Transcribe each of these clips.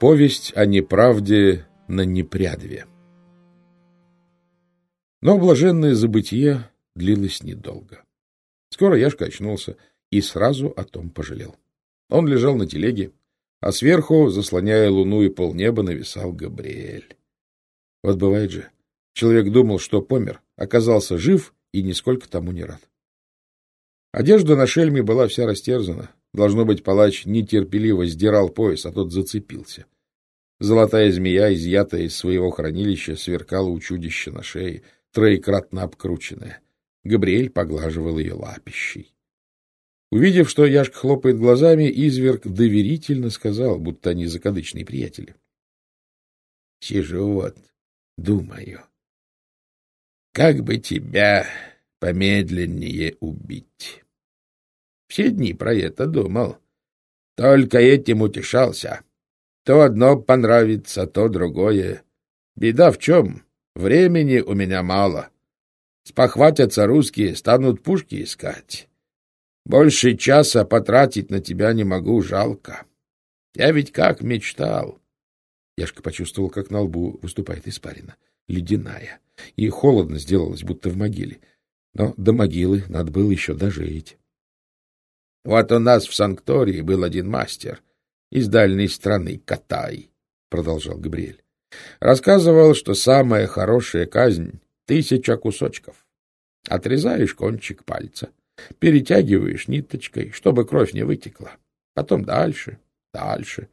Повесть о неправде на непрядве. Но блаженное забытие длилось недолго. Скоро Яшка очнулся и сразу о том пожалел. Он лежал на телеге, а сверху, заслоняя луну и полнеба, нависал Габриэль. Вот бывает же, человек думал, что помер, оказался жив и нисколько тому не рад. Одежда на шельме была вся растерзана, Должно быть, палач нетерпеливо сдирал пояс, а тот зацепился. Золотая змея, изъятая из своего хранилища, сверкала у чудища на шее, троекратно обкрученная. Габриэль поглаживал ее лапищей. Увидев, что Яшка хлопает глазами, изверг доверительно сказал, будто они закадычные приятели. — Сижу вот, думаю, как бы тебя помедленнее убить. Все дни про это думал. Только этим утешался. То одно понравится, то другое. Беда в чем? Времени у меня мало. Спохватятся русские, станут пушки искать. Больше часа потратить на тебя не могу, жалко. Я ведь как мечтал. Яшка почувствовал, как на лбу выступает испарина, ледяная, и холодно сделалось, будто в могиле. Но до могилы надо было еще дожить. Вот у нас в Санктории был один мастер из дальней страны, Катай, — продолжал Габриэль. Рассказывал, что самая хорошая казнь — тысяча кусочков. Отрезаешь кончик пальца, перетягиваешь ниточкой, чтобы кровь не вытекла. Потом дальше, дальше.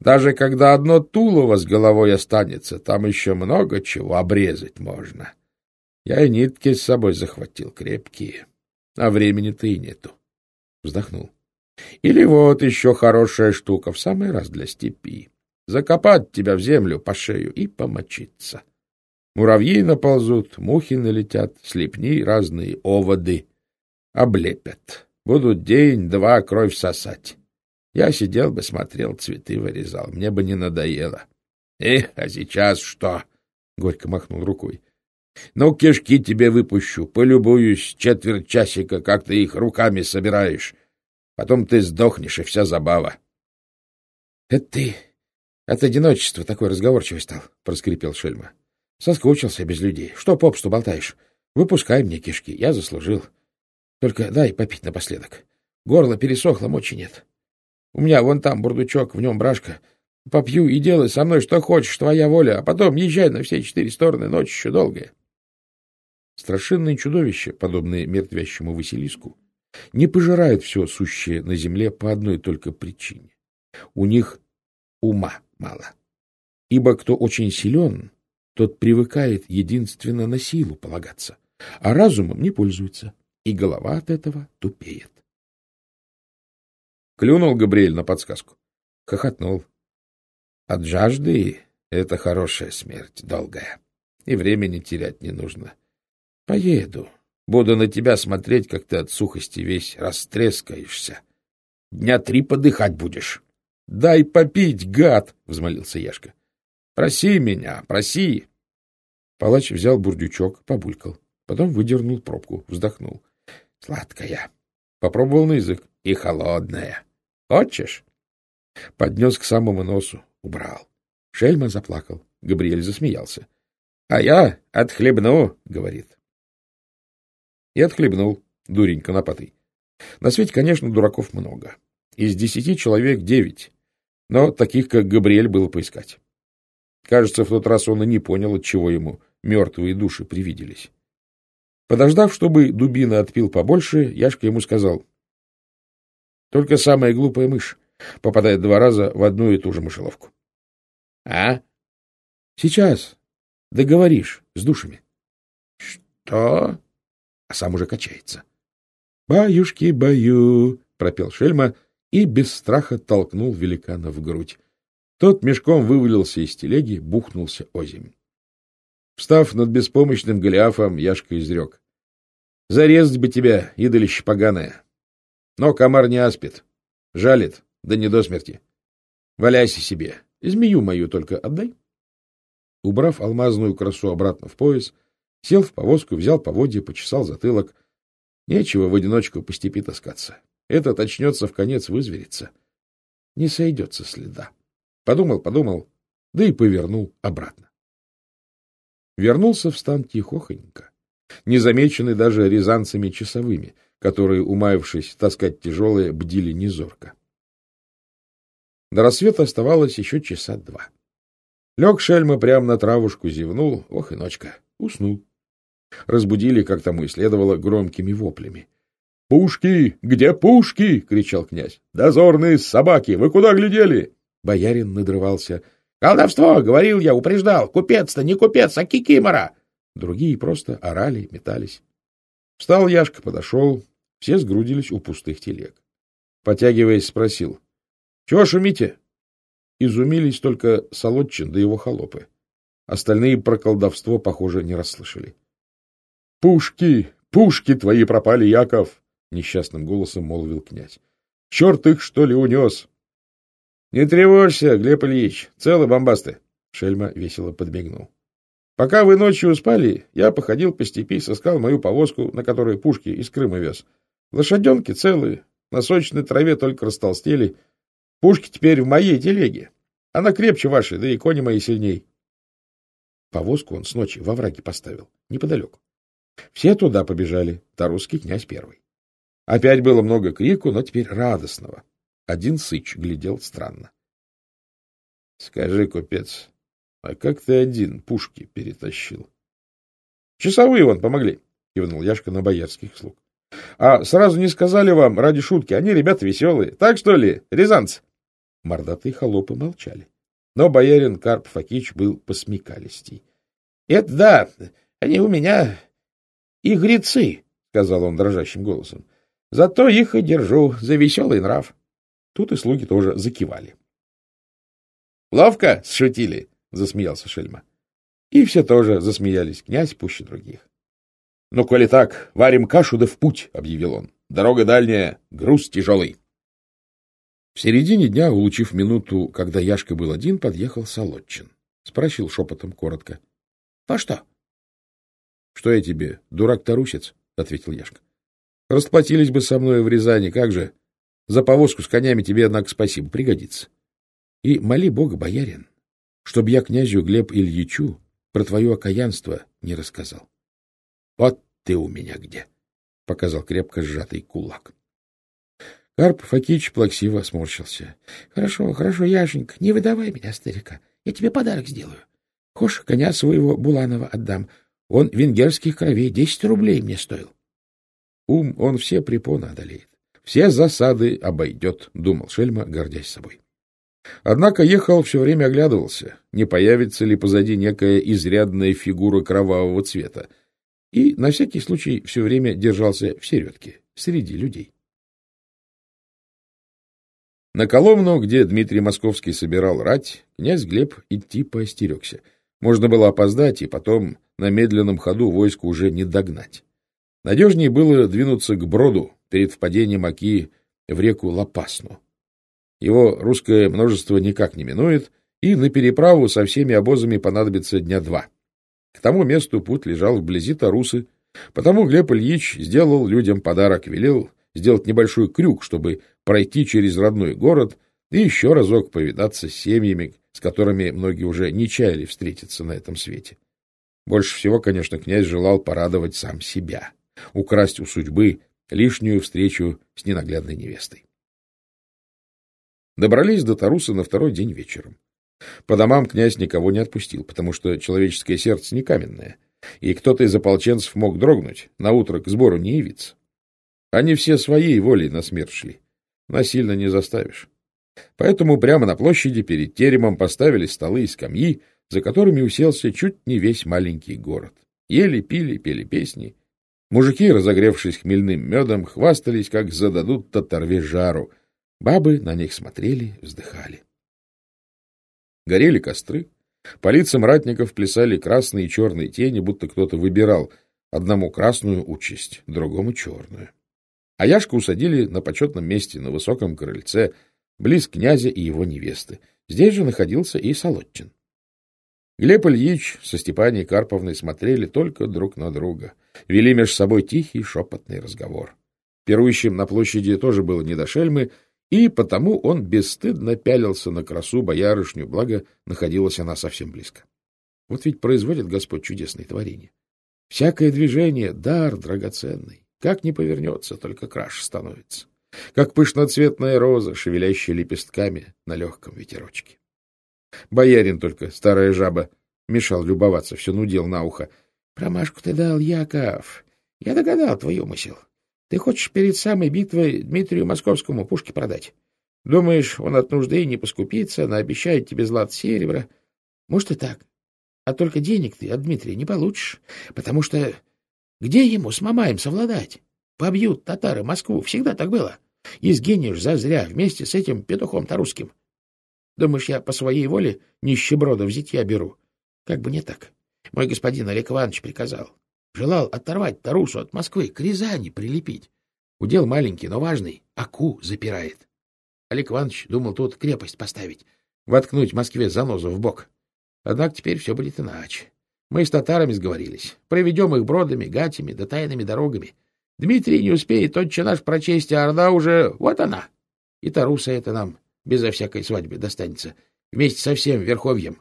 Даже когда одно тулово с головой останется, там еще много чего обрезать можно. Я и нитки с собой захватил крепкие, а времени-то и нету. Вздохнул. Или вот еще хорошая штука, в самый раз для степи. Закопать тебя в землю по шею и помочиться. Муравьи наползут, мухи налетят, слепни разные оводы. Облепят. Будут день-два кровь сосать. Я сидел бы, смотрел, цветы вырезал. Мне бы не надоело. Эх, а сейчас что? Горько махнул рукой. Ну, кишки тебе выпущу, полюбуюсь четверть часика, как ты их руками собираешь. Потом ты сдохнешь, и вся забава. — Это ты от одиночества такой разговорчивый стал, — проскрипел Шельма. — Соскучился без людей. Что попсту болтаешь? Выпускай мне кишки, я заслужил. Только дай попить напоследок. Горло пересохло, мочи нет. У меня вон там бурдучок, в нем брашка. Попью и делай со мной что хочешь, твоя воля, а потом езжай на все четыре стороны, ночь еще долгая. Страшенные чудовища, подобные мертвящему Василиску, не пожирают все сущее на земле по одной только причине. У них ума мало. Ибо кто очень силен, тот привыкает единственно на силу полагаться, а разумом не пользуется, и голова от этого тупеет. Клюнул Габриэль на подсказку. Хохотнул. От жажды это хорошая смерть, долгая, и времени терять не нужно. Поеду. Буду на тебя смотреть, как ты от сухости весь растрескаешься. Дня три подыхать будешь. — Дай попить, гад! — взмолился Яшка. — Проси меня, проси! Палач взял бурдючок, побулькал, потом выдернул пробку, вздохнул. — Сладкая. Попробовал на язык. И холодная. Хочешь? Поднес к самому носу, убрал. Шельма заплакал. Габриэль засмеялся. — А я отхлебну, — говорит. И отхлебнул, дурень конопатый. На свете, конечно, дураков много. Из десяти человек девять. Но таких, как Габриэль, было поискать. Кажется, в тот раз он и не понял, от чего ему мертвые души привиделись. Подождав, чтобы дубина отпил побольше, Яшка ему сказал. Только самая глупая мышь попадает два раза в одну и ту же мышеловку. — А? — Сейчас. Договоришь с душами. — Что? А сам уже качается. «Баюшки-баю!» — пропел Шельма и без страха толкнул великана в грудь. Тот мешком вывалился из телеги, бухнулся озимь. Встав над беспомощным Голиафом, Яшка изрек. — Зарезать бы тебя, идолище поганое. Но комар не аспит. Жалит, да не до смерти. Валяйся себе. Змею мою только отдай. Убрав алмазную красу обратно в пояс, Сел в повозку, взял поводья, почесал затылок. Нечего в одиночку по степи таскаться. Этот очнется в конец вызверится. Не сойдется следа. Подумал, подумал, да и повернул обратно. Вернулся в стан тихохонько, незамеченный даже рязанцами часовыми, которые, умаявшись таскать тяжелые, бдили незорко. До рассвета оставалось еще часа два. Лег шельма прямо на травушку, зевнул, ох и ночка, уснул. Разбудили, как тому и следовало, громкими воплями. — Пушки! Где пушки? — кричал князь. — Дозорные собаки! Вы куда глядели? Боярин надрывался. — Колдовство! — говорил я, упреждал. Купец-то не купец, а кикимора! Другие просто орали, метались. Встал Яшка, подошел. Все сгрудились у пустых телег. Потягиваясь, спросил. — Чего шумите? Изумились только Солодчин да его холопы. Остальные про колдовство, похоже, не расслышали. — Пушки! Пушки твои пропали, Яков! — несчастным голосом молвил князь. — Черт их, что ли, унес? — Не тревожься, Глеб Ильич, целы бомбасты. Шельма весело подбегнул. — Пока вы ночью спали, я походил по степи, соскал мою повозку, на которой пушки из Крыма вез. Лошаденки целые, на сочной траве только растолстели — Пушки теперь в моей телеге. Она крепче вашей, да и кони мои сильней. Повозку он с ночи во враге поставил, неподалеку. Все туда побежали, Тарусский князь первый. Опять было много крику, но теперь радостного. Один сыч глядел странно. — Скажи, купец, а как ты один пушки перетащил? — Часовые вон помогли, — кивнул Яшка на боярских слуг. — А сразу не сказали вам ради шутки, они ребята веселые. Так что ли, рязанцы? Мордатые холопы молчали. Но боярин Карп Факич был посмекалистей. — Это да, они у меня игрецы, — сказал он дрожащим голосом. — Зато их и держу за веселый нрав. Тут и слуги тоже закивали. — Ловко сшутили, — засмеялся Шельма. И все тоже засмеялись, князь пуще других. — Ну, коли так, варим кашу да в путь, — объявил он. — Дорога дальняя, груз тяжелый. В середине дня, улучив минуту, когда Яшка был один, подъехал Солодчин. Спросил шепотом коротко. — А что? — Что я тебе, дурак-тарусец? — ответил Яшка. — Расплатились бы со мной в Рязани, как же? За повозку с конями тебе, однако, спасибо, пригодится. И моли Бога, боярин, чтобы я князю Глеб Ильичу про твое окаянство не рассказал. — Вот ты у меня где! — показал крепко сжатый кулак. Карп Факич плаксиво сморщился. — Хорошо, хорошо, Яшенька, не выдавай меня, старика. Я тебе подарок сделаю. Хошь, коня своего Буланова отдам. Он венгерских кровей десять рублей мне стоил. Ум он все препоны одолеет. Все засады обойдет, — думал Шельма, гордясь собой. Однако ехал, все время оглядывался, не появится ли позади некая изрядная фигура кровавого цвета, и на всякий случай все время держался в середке, среди людей. На Коломну, где Дмитрий Московский собирал рать, князь Глеб идти поостерегся. Можно было опоздать, и потом на медленном ходу войску уже не догнать. Надежнее было двинуться к броду перед впадением Оки в реку Лопасну. Его русское множество никак не минует, и на переправу со всеми обозами понадобится дня два. К тому месту путь лежал вблизи Тарусы, потому Глеб Ильич сделал людям подарок, велел сделать небольшой крюк, чтобы пройти через родной город и еще разок повидаться с семьями, с которыми многие уже не чаяли встретиться на этом свете. Больше всего, конечно, князь желал порадовать сам себя, украсть у судьбы лишнюю встречу с ненаглядной невестой. Добрались до Таруса на второй день вечером. По домам князь никого не отпустил, потому что человеческое сердце не каменное, и кто-то из ополченцев мог дрогнуть, на утро к сбору не явиться. Они все своей волей на смерть шли. Насильно не заставишь. Поэтому прямо на площади перед теремом поставили столы и скамьи, за которыми уселся чуть не весь маленький город. Ели, пили, пели песни. Мужики, разогревшись хмельным медом, хвастались, как зададут татарве жару. Бабы на них смотрели, вздыхали. Горели костры. По лицам ратников плясали красные и черные тени, будто кто-то выбирал одному красную участь, другому черную. А Яшку усадили на почетном месте на высоком крыльце, близ князя и его невесты. Здесь же находился и Солодчин. Глеб Ильич со Степанией Карповной смотрели только друг на друга, вели между собой тихий шепотный разговор. Пирующим на площади тоже было не до шельмы, И потому он бесстыдно пялился на красу боярышню, благо находилась она совсем близко. Вот ведь производит Господь чудесные творения. Всякое движение — дар драгоценный. Как не повернется, только краш становится. Как пышноцветная роза, шевелящая лепестками на легком ветерочке. Боярин только, старая жаба, мешал любоваться, все нудел на ухо. — Промашку ты дал, Яков. Я догадал твой умысел. Ты хочешь перед самой битвой Дмитрию Московскому пушки продать. Думаешь, он от нужды не поскупится, но обещает тебе злат серебра. Может и так. А только денег ты от Дмитрия не получишь, потому что где ему с Мамаем совладать? Побьют татары Москву, всегда так было. Изгинешь зазря вместе с этим петухом-то русским. Думаешь, я по своей воле нищеброда взять я беру? Как бы не так. Мой господин Олег Иванович приказал. Желал оторвать Тарусу от Москвы, к Рязани прилепить. Удел маленький, но важный. Аку запирает. Олег Иванович думал тут крепость поставить, воткнуть Москве занозу в бок. Однако теперь все будет иначе. Мы с татарами сговорились. Проведем их бродами, гатями да тайными дорогами. Дмитрий не успеет, тотчас наш прочесть, а Орда уже... Вот она! И Таруса это нам безо всякой свадьбы достанется, вместе со всем Верховьем.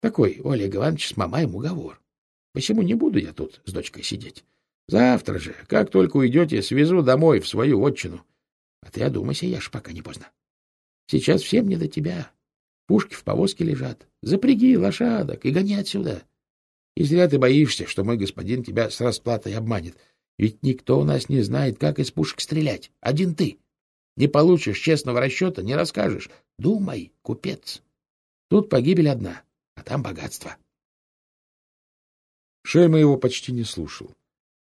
Такой у Олега Ивановича с Мамаем уговор. Почему не буду я тут с дочкой сидеть? Завтра же, как только уйдете, свезу домой в свою отчину. А ты одумайся, я ж пока не поздно. Сейчас всем не до тебя. Пушки в повозке лежат. Запряги лошадок и гони отсюда. И зря ты боишься, что мой господин тебя с расплатой обманет. Ведь никто у нас не знает, как из пушек стрелять. Один ты. Не получишь честного расчета, не расскажешь. Думай, купец. Тут погибель одна, а там богатство. Шельма его почти не слушал.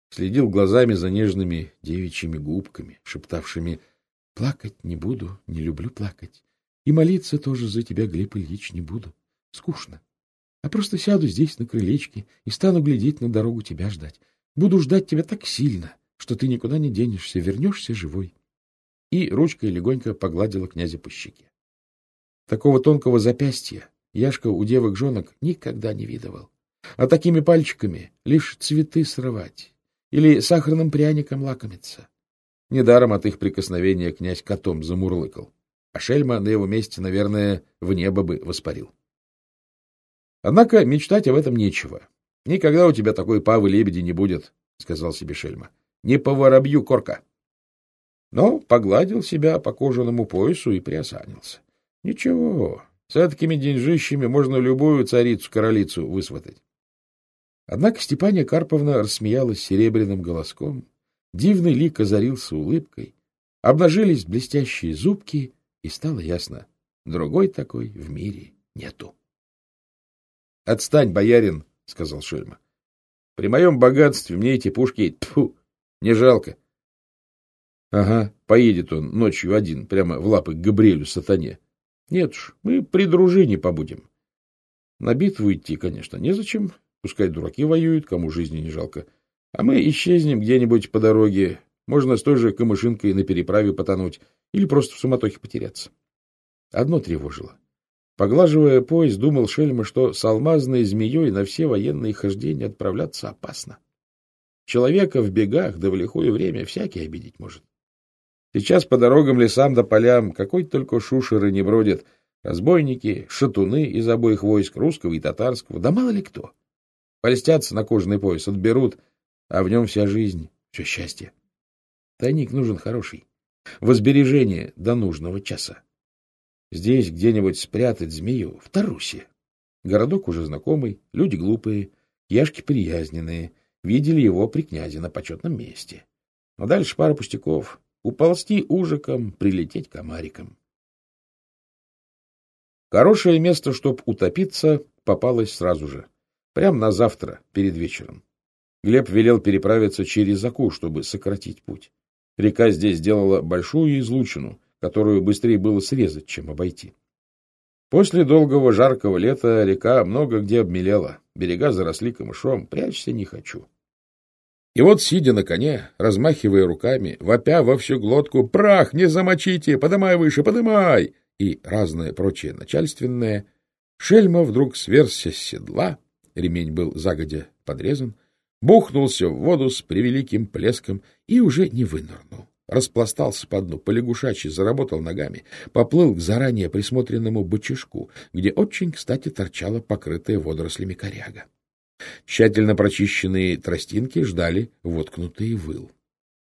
Следил глазами за нежными девичьими губками, шептавшими «Плакать не буду, не люблю плакать. И молиться тоже за тебя, Глеб Ильич, не буду. Скучно. А просто сяду здесь на крылечке и стану глядеть на дорогу тебя ждать. Буду ждать тебя так сильно, что ты никуда не денешься, вернешься живой и ручкой легонько погладила князя по щеке. Такого тонкого запястья Яшка у девок-женок никогда не видывал. А такими пальчиками лишь цветы срывать или сахарным пряником лакомиться. Недаром от их прикосновения князь котом замурлыкал, а шельма на его месте, наверное, в небо бы воспарил. Однако мечтать об этом нечего. Никогда у тебя такой павы-лебеди не будет, — сказал себе шельма. Не по воробью корка но погладил себя по кожаному поясу и приосанился. Ничего, с такими деньжищами можно любую царицу-королицу высватать. Однако Степания Карповна рассмеялась серебряным голоском, дивный лик озарился улыбкой, обнажились блестящие зубки, и стало ясно — другой такой в мире нету. — Отстань, боярин, — сказал Шельма. — При моем богатстве мне эти пушки, тьфу, не жалко. — Ага, поедет он ночью один, прямо в лапы к Габриэлю сатане. Нет уж, мы при дружине побудем. На битву идти, конечно, незачем. Пускай дураки воюют, кому жизни не жалко. А мы исчезнем где-нибудь по дороге. Можно с той же камышинкой на переправе потонуть или просто в суматохе потеряться. Одно тревожило. Поглаживая пояс, думал Шельма, что с алмазной змеей на все военные хождения отправляться опасно. Человека в бегах да в лихое время всякий обидеть может. Сейчас по дорогам, лесам да полям какой только шушеры не бродят. Разбойники, шатуны из обоих войск, русского и татарского, да мало ли кто. Польстятся на кожаный пояс, отберут, а в нем вся жизнь, все счастье. Тайник нужен хороший, в сбережение до нужного часа. Здесь где-нибудь спрятать змею в Тарусе. Городок уже знакомый, люди глупые, яшки приязненные, видели его при князе на почетном месте. Но дальше пара пустяков, уползти ужиком, прилететь комариком. Хорошее место, чтоб утопиться, попалось сразу же, прямо на завтра, перед вечером. Глеб велел переправиться через Аку, чтобы сократить путь. Река здесь сделала большую излучину, которую быстрее было срезать, чем обойти. После долгого жаркого лета река много где обмелела, берега заросли камышом, прячься не хочу. И вот, сидя на коне, размахивая руками, вопя во всю глотку «Прах, не замочите! Подымай выше, подымай!» и разное прочее начальственное, Шельма вдруг сверзся с седла, ремень был загодя подрезан, бухнулся в воду с превеликим плеском и уже не вынырнул. распластался по дну, полягушачьи, заработал ногами, поплыл к заранее присмотренному бочишку, где очень, кстати, торчала покрытая водорослями коряга. Тщательно прочищенные тростинки ждали воткнутый выл.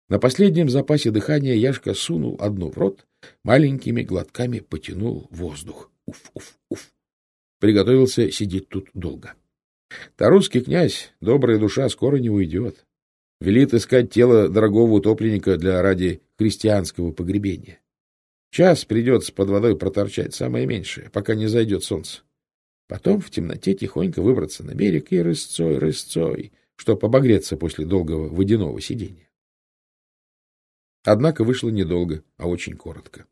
На последнем запасе дыхания Яшка сунул одну в рот, маленькими глотками потянул воздух. Уф, уф, уф. Приготовился сидеть тут долго. Тарусский князь, добрая душа, скоро не уйдет. Велит искать тело дорогого утопленника для ради христианского погребения. Час придется под водой проторчать, самое меньшее, пока не зайдет солнце. Потом в темноте тихонько выбраться на берег и рысцой, рысцой, чтобы обогреться после долгого водяного сидения. Однако вышло недолго, а очень коротко.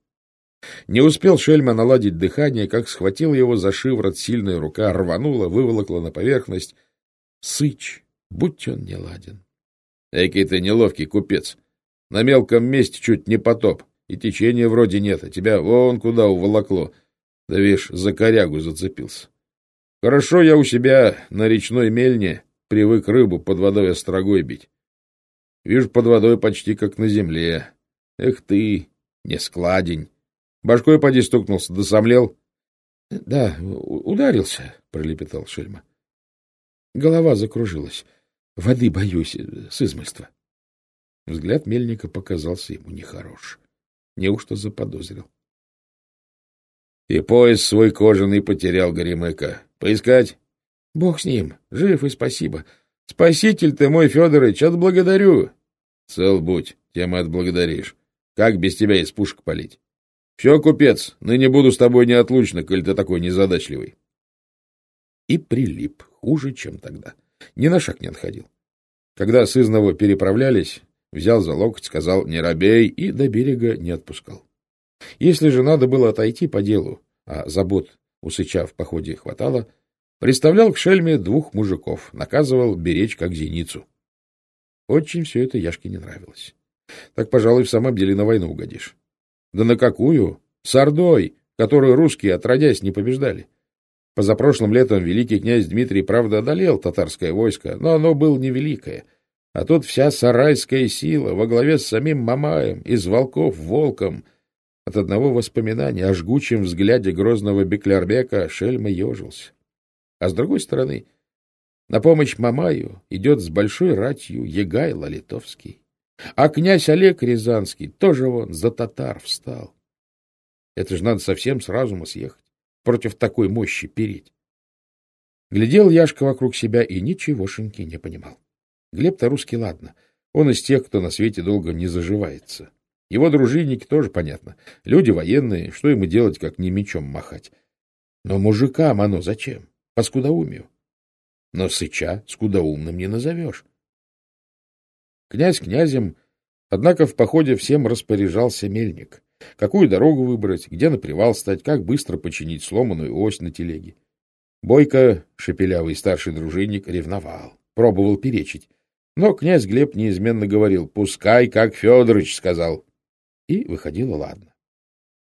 Не успел Шельма наладить дыхание, как схватил его за шиворот сильная рука, рванула, выволокла на поверхность. Сыч, будь он не ладен. Экий ты неловкий купец. На мелком месте чуть не потоп, и течения вроде нет, а тебя вон куда уволокло. Да видишь, за корягу зацепился. Хорошо я у себя на речной мельне привык рыбу под водой острогой бить. Вижу, под водой почти как на земле. Эх ты, не складень. Башкой поди стукнулся, да сомлел. — Да, ударился, — пролепетал Шельма. Голова закружилась. Воды боюсь, с измольства. Взгляд мельника показался ему нехорош. Неужто заподозрил? — И пояс свой кожаный потерял Горемыка. Поискать? — Бог с ним. Жив и спасибо. Спаситель ты мой, Федорович, отблагодарю. — Цел будь, тем и отблагодаришь. Как без тебя из пушек палить? — Все, купец, ныне буду с тобой неотлучно, коль ты такой незадачливый. И прилип, хуже, чем тогда. Ни на шаг не отходил. Когда с Изного переправлялись, взял за локоть, сказал «не робей» и до берега не отпускал. Если же надо было отойти по делу, а забот у Сыча в походе хватало, представлял к шельме двух мужиков, наказывал беречь как зеницу. Очень все это Яшке не нравилось. Так, пожалуй, в самом деле на войну угодишь. Да на какую? С Ордой, которую русские отродясь не побеждали. Позапрошлым летом великий князь Дмитрий, правда, одолел татарское войско, но оно было невеликое. А тут вся сарайская сила во главе с самим Мамаем, из волков волком — от одного воспоминания о жгучем взгляде грозного Беклярбека Шельма ежился. А с другой стороны, на помощь Мамаю идет с большой ратью Егайло Литовский. А князь Олег Рязанский тоже вон за татар встал. Это же надо совсем с разума съехать, против такой мощи переть. Глядел Яшка вокруг себя и ничегошеньки не понимал. Глеб-то русский, ладно, он из тех, кто на свете долго не заживается. Его дружинники тоже понятно. Люди военные, что ему делать, как не мечом махать? Но мужикам оно зачем? По скудоумию. Но сыча скудоумным не назовешь. Князь князем, однако в походе всем распоряжался мельник. Какую дорогу выбрать, где на привал стать, как быстро починить сломанную ось на телеге. Бойко, шепелявый старший дружинник, ревновал, пробовал перечить. Но князь Глеб неизменно говорил, «Пускай, как Федорович сказал». И выходило ладно.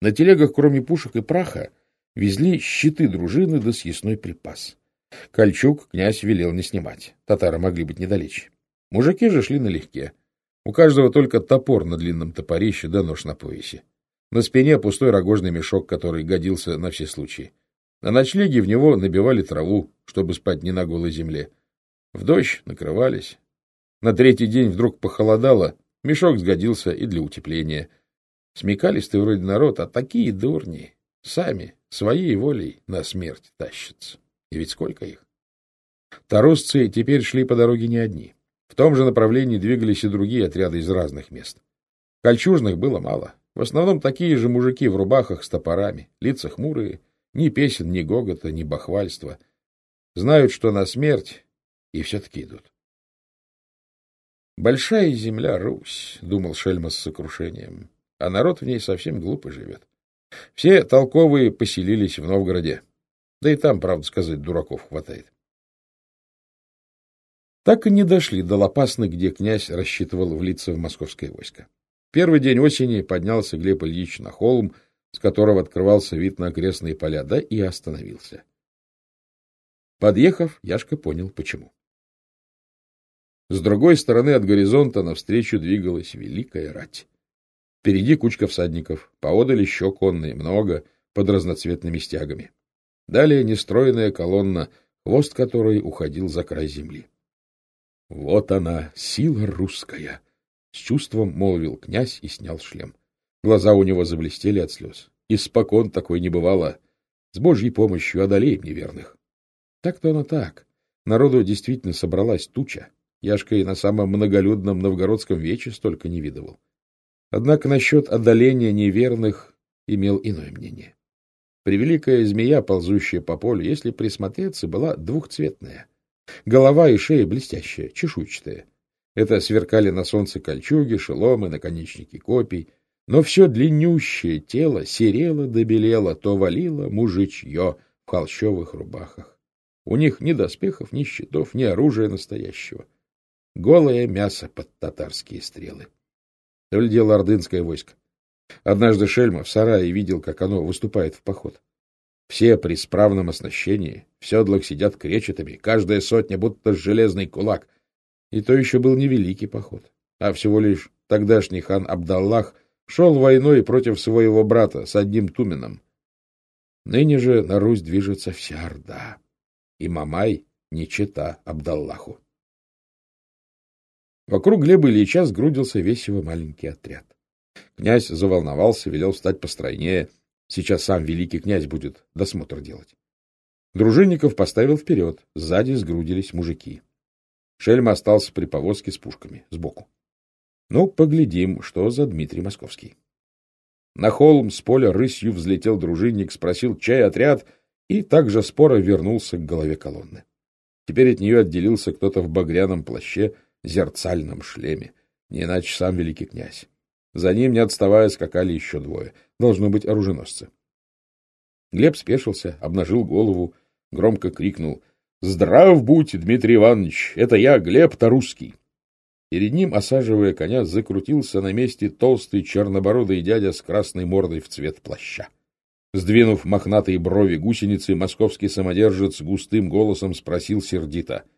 На телегах, кроме пушек и праха, везли щиты дружины да съестной припас. Кольчуг князь велел не снимать. Татары могли быть недалече. Мужики же шли налегке. У каждого только топор на длинном топорище да нож на поясе. На спине пустой рогожный мешок, который годился на все случаи. На ночлеге в него набивали траву, чтобы спать не на голой земле. В дождь накрывались. На третий день вдруг похолодало, мешок сгодился и для утепления. Смекались ты вроде народ, а такие дурни. Сами, своей волей на смерть тащатся. И ведь сколько их? Тарусцы теперь шли по дороге не одни. В том же направлении двигались и другие отряды из разных мест. Кольчужных было мало. В основном такие же мужики в рубахах с топорами, лица хмурые, ни песен, ни гогота, ни бахвальства. Знают, что на смерть, и все-таки идут. «Большая земля Русь», — думал Шельма с сокрушением а народ в ней совсем глупо живет. Все толковые поселились в Новгороде. Да и там, правда сказать, дураков хватает. Так и не дошли до Лопасны, где князь рассчитывал влиться в московское войско. Первый день осени поднялся Глеб Ильич на холм, с которого открывался вид на окрестные поля, да и остановился. Подъехав, Яшка понял, почему. С другой стороны от горизонта навстречу двигалась великая рать. Впереди кучка всадников, поодаль еще конные, много, под разноцветными стягами. Далее нестроенная колонна, хвост которой уходил за край земли. — Вот она, сила русская! — с чувством молвил князь и снял шлем. Глаза у него заблестели от слез. Испокон такой не бывало. С Божьей помощью одолеем неверных. Так-то оно так. Народу действительно собралась туча. Яшка и на самом многолюдном новгородском вече столько не видывал. Однако насчет одоления неверных имел иное мнение. Превеликая змея, ползущая по полю, если присмотреться, была двухцветная. Голова и шея блестящая, чешуйчатая. Это сверкали на солнце кольчуги, шеломы, наконечники копий. Но все длиннющее тело серело да белело, то валило мужичье в холщовых рубахах. У них ни доспехов, ни щитов, ни оружия настоящего. Голое мясо под татарские стрелы. То ли дело ордынское войско. Однажды Шельма в сарае видел, как оно выступает в поход. Все при справном оснащении, в седлах сидят кречетами, каждая сотня будто железный кулак. И то еще был невеликий поход, а всего лишь тогдашний хан Абдаллах шел войной против своего брата с одним Туменом. Ныне же на Русь движется вся Орда, и Мамай не чета Абдаллаху. Вокруг Глеба Ильича сгрудился весь маленький отряд. Князь заволновался, велел встать постройнее. Сейчас сам великий князь будет досмотр делать. Дружинников поставил вперед, сзади сгрудились мужики. Шельма остался при повозке с пушками, сбоку. Ну, поглядим, что за Дмитрий Московский. На холм с поля рысью взлетел дружинник, спросил, чай отряд, и также споро вернулся к голове колонны. Теперь от нее отделился кто-то в багряном плаще, зерцальном шлеме, не иначе сам великий князь. За ним, не отставая, скакали еще двое. Должно быть оруженосцы. Глеб спешился, обнажил голову, громко крикнул. — Здрав будь, Дмитрий Иванович! Это я, Глеб-то русский! Перед ним, осаживая коня, закрутился на месте толстый чернобородый дядя с красной мордой в цвет плаща. Сдвинув мохнатые брови гусеницы, московский самодержец густым голосом спросил сердито. —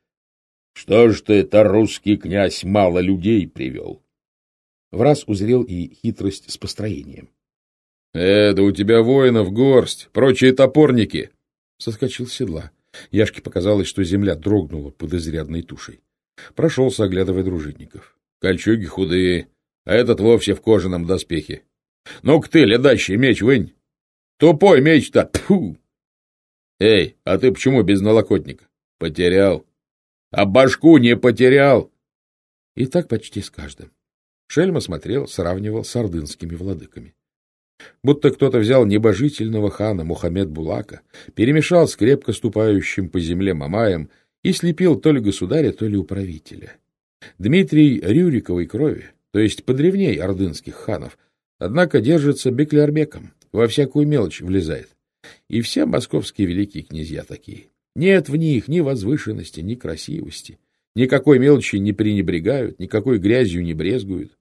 Что ж ты, это русский князь, мало людей привел? В раз узрел и хитрость с построением. — Э, да у тебя воинов горсть, прочие топорники! Соскочил с седла. Яшке показалось, что земля дрогнула под изрядной тушей. Прошелся, оглядывая дружинников. Кольчуги худые, а этот вовсе в кожаном доспехе. Ну-ка ты, ледащий меч вынь! Тупой меч-то! Тьфу! Эй, а ты почему без налокотника? Потерял. А башку не потерял. И так почти с каждым. Шельма смотрел, сравнивал с ордынскими владыками. Будто кто-то взял небожительного хана Мухаммед Булака, перемешал с крепко ступающим по земле Мамаем и слепил то ли государя, то ли управителя. Дмитрий Рюриковой крови, то есть подревней ордынских ханов, однако держится Беклярбеком, во всякую мелочь влезает. И все московские великие князья такие. Нет в них ни возвышенности, ни красивости. Никакой мелочи не пренебрегают, никакой грязью не брезгуют.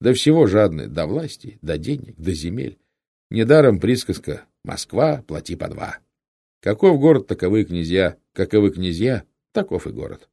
До всего жадны, до власти, до денег, до земель. Недаром присказка «Москва, плати по два». Каков город, таковы князья, каковы князья, таков и город.